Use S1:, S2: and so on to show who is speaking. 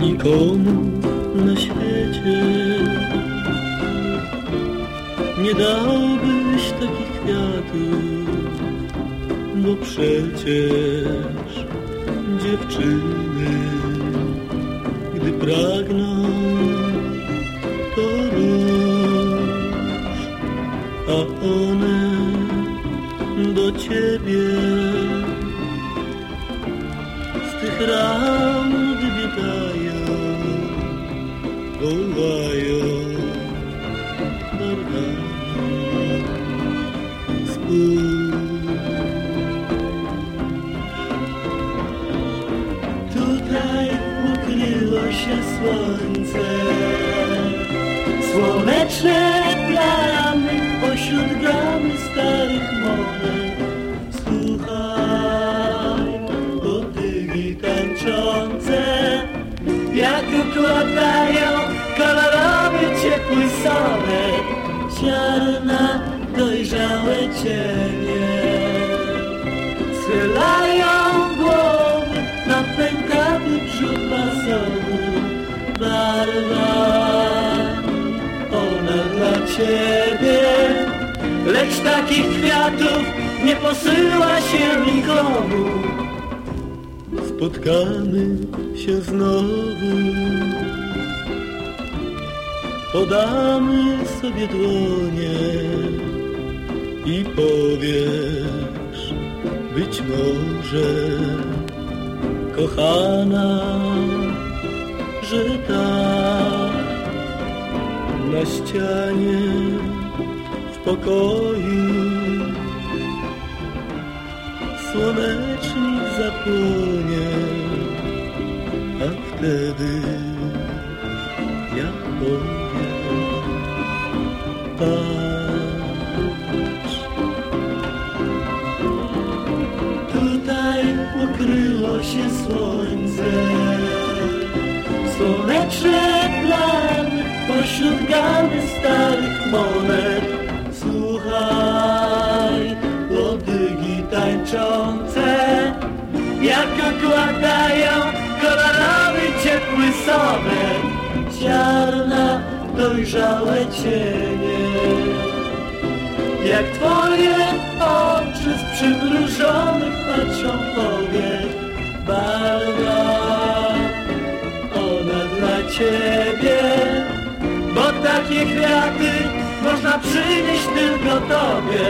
S1: nikomu na świecie. Nie dałbyś takich kwiatów, bo przecież dziewczyny, gdy pragną, to róż, a one do ciebie. Z tych ram Tutaj ukryło się słońce, słoneczne plamy pośród gramy starych monet. Słuchaj, motyli tańczące, jak układają kolorowy ciepły sonet, ziarna dojrzałe cienie. Schylają głowy na pękaty brzuch basonu, barwa ona dla ciebie. Lecz takich kwiatów nie posyła się nikomu. Spotkamy się znowu, podamy sobie dłonie i powiesz, być może, kochana, że tak na ścianie w pokoju słonecznik zapłonie, a wtedy ja powiem patrz. Się słońce, słoneczne plamy pośród gamy starych monet. Słuchaj, łodygi tańczące, jak okładają kolorowy ciepły sonet, ziarna dojrzałe cienie. Jak twoje oczy z przymrużonych patrzą powiek, barwa ona dla ciebie, bo takie kwiaty można przynieść tylko tobie.